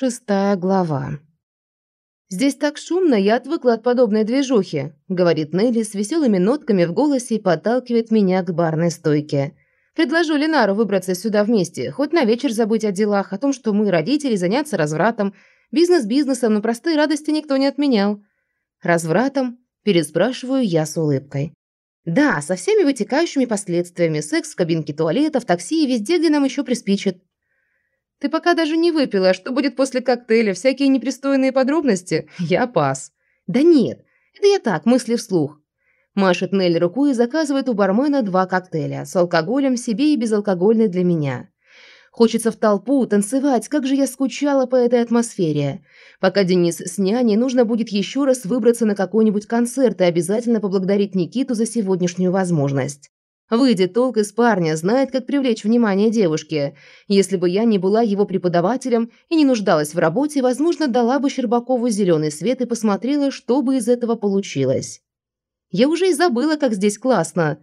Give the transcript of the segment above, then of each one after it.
Шестая глава. «Здесь так шумно, я отвыкла от подобной движухи», – говорит Нелли с веселыми нотками в голосе и подталкивает меня к барной стойке. «Предложу Ленару выбраться сюда вместе, хоть на вечер забыть о делах, о том, что мы родители, заняться развратом. Бизнес бизнесом, но простые радости никто не отменял». «Развратом?» – переспрашиваю я с улыбкой. «Да, со всеми вытекающими последствиями. Секс в кабинке туалета, в такси и везде, где нам еще приспичит. Ты пока даже не выпила, что будет после коктейля, всякие непристойные подробности? Я пас. Да нет, это я так, мысли вслух. Машет Нелли рукой и заказывает у бармена два коктейля с алкоголем себе и безалкогольный для меня. Хочется в толпу танцевать, как же я скучала по этой атмосфере. Пока Денис с няней, нужно будет еще раз выбраться на какой-нибудь концерт и обязательно поблагодарить Никиту за сегодняшнюю возможность. Выйдет толк из парня, знает, как привлечь внимание девушки. Если бы я не была его преподавателем и не нуждалась в работе, возможно, дала бы Щербакову зеленый свет и посмотрела, что бы из этого получилось. Я уже и забыла, как здесь классно.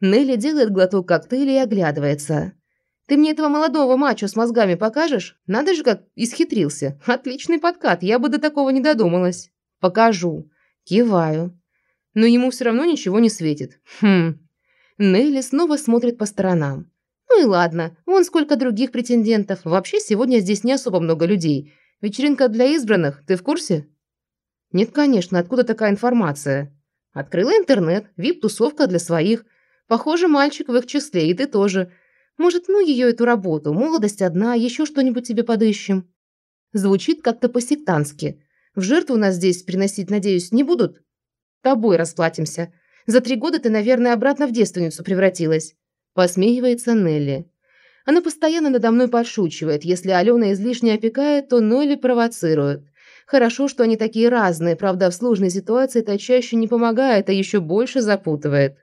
Нелли делает глоток коктейля и оглядывается. «Ты мне этого молодого мачо с мозгами покажешь? Надо же, как исхитрился. Отличный подкат, я бы до такого не додумалась». «Покажу». Киваю. Но ему все равно ничего не светит. Хм, Нелли снова смотрит по сторонам. Ну и ладно, вон сколько других претендентов. Вообще сегодня здесь не особо много людей. Вечеринка для избранных, ты в курсе? Нет, конечно, откуда такая информация? Открыла интернет, вип-тусовка для своих. Похоже, мальчик в их числе, и ты тоже. Может, ну ее эту работу, молодость одна, еще что-нибудь тебе подыщем. Звучит как-то по-сектантски. В жертву нас здесь приносить, надеюсь, не будут? Тобой расплатимся. За три года ты, наверное, обратно в девственницу превратилась». Посмеивается Нелли. Она постоянно надо мной подшучивает. Если Алена излишне опекает, то Нелли провоцирует. Хорошо, что они такие разные, правда, в сложной ситуации это чаще не помогает, а еще больше запутывает.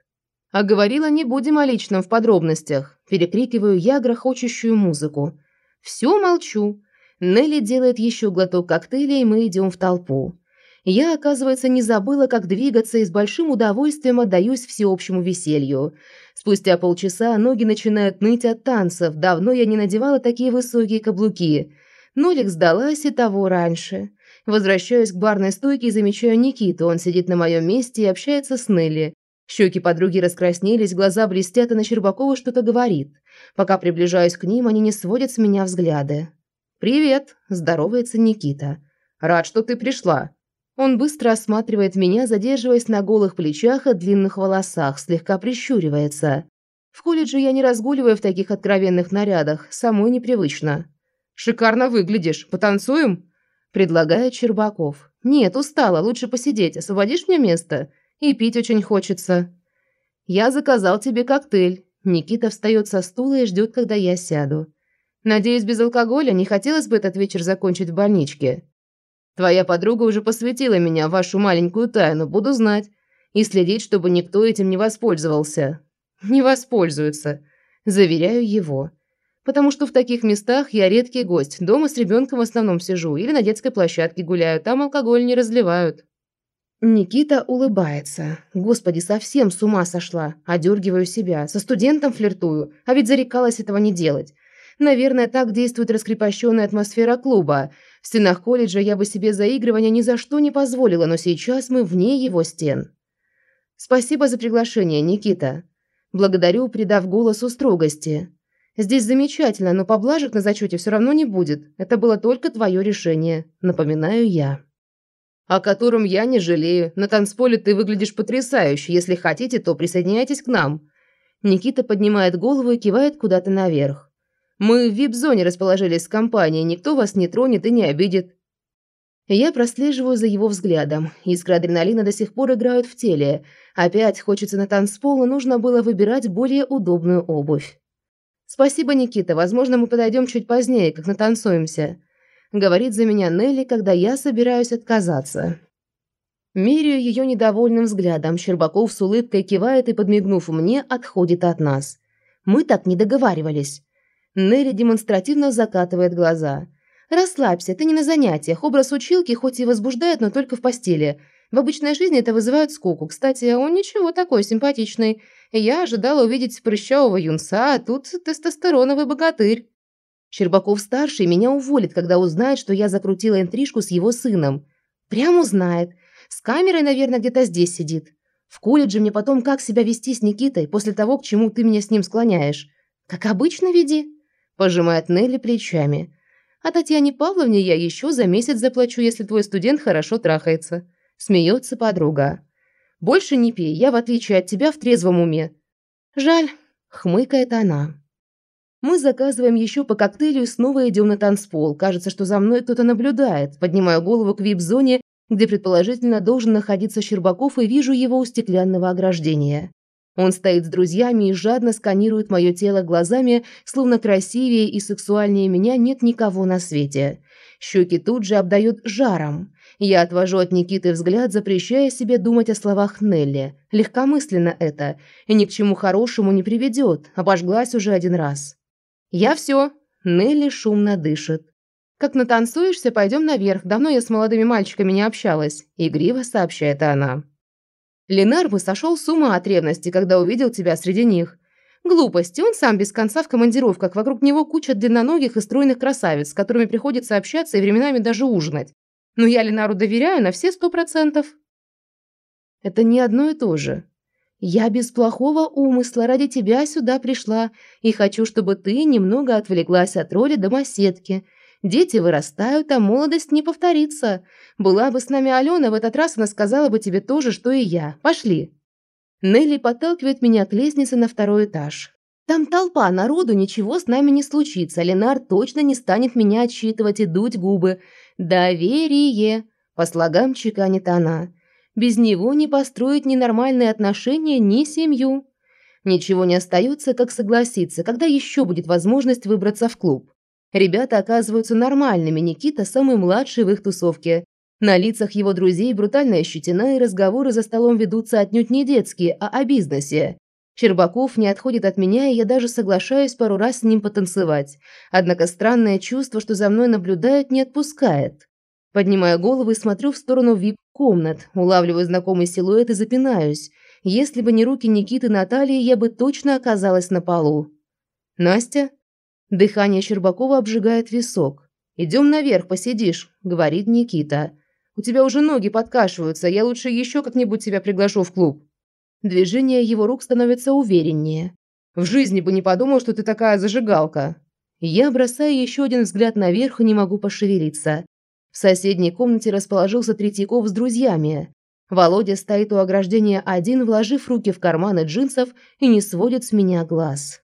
А говорила, не будем о личном в подробностях. Перекрикиваю я грохочущую музыку. Все молчу. Нелли делает еще глоток коктейля, и мы идем в толпу. Я, оказывается, не забыла, как двигаться и с большим удовольствием отдаюсь всеобщему веселью. Спустя полчаса ноги начинают ныть от танцев. Давно я не надевала такие высокие каблуки. Нолик сдалась и того раньше. Возвращаюсь к барной стойке и замечаю Никиту. Он сидит на моем месте и общается с Нелли. Щеки подруги раскраснелись, глаза блестят, и на Щербакова что-то говорит. Пока приближаюсь к ним, они не сводят с меня взгляды. «Привет», – здоровается Никита. «Рад, что ты пришла». Он быстро осматривает меня, задерживаясь на голых плечах и длинных волосах, слегка прищуривается. В колледже я не разгуливаю в таких откровенных нарядах, самой непривычно. «Шикарно выглядишь. Потанцуем?» Предлагает Щербаков. «Нет, устала. Лучше посидеть. Освободишь мне место? И пить очень хочется». «Я заказал тебе коктейль». Никита встает со стула и ждет, когда я сяду. «Надеюсь, без алкоголя не хотелось бы этот вечер закончить в больничке?» Твоя подруга уже посвятила меня в вашу маленькую тайну, буду знать. И следить, чтобы никто этим не воспользовался. Не воспользуется, заверяю его. Потому что в таких местах я редкий гость. Дома с ребенком в основном сижу или на детской площадке гуляю, там алкоголь не разливают. Никита улыбается. Господи, совсем с ума сошла. Одергиваю себя. Со студентом флиртую. А ведь зарекалась этого не делать. Наверное, так действует раскрепощенная атмосфера клуба. В стенах колледжа я бы себе заигрывания ни за что не позволила, но сейчас мы вне его стен. Спасибо за приглашение, Никита. Благодарю, придав голосу строгости. Здесь замечательно, но поблажек на зачете все равно не будет. Это было только твое решение, напоминаю я. О котором я не жалею. На танцполе ты выглядишь потрясающе. Если хотите, то присоединяйтесь к нам. Никита поднимает голову и кивает куда-то наверх. Мы в вип-зоне расположились с компанией, никто вас не тронет и не обидит. Я прослеживаю за его взглядом. Искры адреналина до сих пор играют в теле. Опять хочется на танцпол, но нужно было выбирать более удобную обувь. «Спасибо, Никита. Возможно, мы подойдем чуть позднее, как натанцуемся», – говорит за меня Нелли, когда я собираюсь отказаться. Меряю ее недовольным взглядом. Щербаков с улыбкой кивает и, подмигнув мне, отходит от нас. «Мы так не договаривались». Нелли демонстративно закатывает глаза. «Расслабься, ты не на занятиях. Образ училки хоть и возбуждает, но только в постели. В обычной жизни это вызывает скуку. Кстати, он ничего такой симпатичный. Я ожидала увидеть прыщавого юнца, а тут тестостероновый богатырь». Щербаков-старший меня уволит, когда узнает, что я закрутила интрижку с его сыном. Прям узнает. С камерой, наверное, где-то здесь сидит. В колледже мне потом как себя вести с Никитой после того, к чему ты меня с ним склоняешь? Как обычно веди. Пожимает Нелли плечами. А Татьяне Павловне я еще за месяц заплачу, если твой студент хорошо трахается. Смеется подруга. Больше не пей, я, в отличие от тебя, в трезвом уме. Жаль, хмыкает она. Мы заказываем еще по коктейлю и снова идем на танцпол. Кажется, что за мной кто-то наблюдает. Поднимаю голову к вип-зоне, где предположительно должен находиться Щербаков, и вижу его у стеклянного ограждения. Он стоит с друзьями и жадно сканирует мое тело глазами, словно красивее и сексуальнее меня нет никого на свете. Щеки тут же обдают жаром. Я отвожу от Никиты взгляд, запрещая себе думать о словах Нелли. Легкомысленно это, и ни к чему хорошему не приведет, обожглась уже один раз. «Я все», – Нелли шумно дышит. «Как натанцуешься, пойдем наверх, давно я с молодыми мальчиками не общалась», – игриво сообщает она. Ленар бы сошел с ума от ревности, когда увидел тебя среди них. Глупости, он сам без конца в командировках, вокруг него куча длинноногих и стройных красавиц, с которыми приходится общаться и временами даже ужинать. Но я Ленару доверяю на все сто процентов. Это не одно и то же. Я без плохого умысла ради тебя сюда пришла и хочу, чтобы ты немного отвлеклась от роли домоседки Дети вырастают, а молодость не повторится. Была бы с нами Алена, в этот раз она сказала бы тебе то же, что и я. Пошли». Нелли подталкивает меня к лестнице на второй этаж. «Там толпа народу, ничего с нами не случится. Ленар точно не станет меня отчитывать и дуть губы. Доверие!» По слогам чеканит она. «Без него не построить ни нормальные отношения, ни семью». Ничего не остается, как согласиться, когда еще будет возможность выбраться в клуб. Ребята оказываются нормальными, Никита самый младший в их тусовке. На лицах его друзей брутальная щетина и разговоры за столом ведутся отнюдь не детские, а о бизнесе. Щербаков не отходит от меня, и я даже соглашаюсь пару раз с ним потанцевать. Однако странное чувство, что за мной наблюдают, не отпускает. Поднимаю голову и смотрю в сторону вип-комнат, улавливаю знакомый силуэт и запинаюсь. Если бы не руки Никиты Натальи, я бы точно оказалась на полу. «Настя?» Дыхание Щербакова обжигает висок. «Идем наверх, посидишь», – говорит Никита. «У тебя уже ноги подкашиваются, я лучше еще как-нибудь тебя приглашу в клуб». Движение его рук становится увереннее. «В жизни бы не подумал, что ты такая зажигалка». Я бросаю еще один взгляд наверх и не могу пошевелиться. В соседней комнате расположился Третьяков с друзьями. Володя стоит у ограждения один, вложив руки в карманы джинсов и не сводит с меня глаз.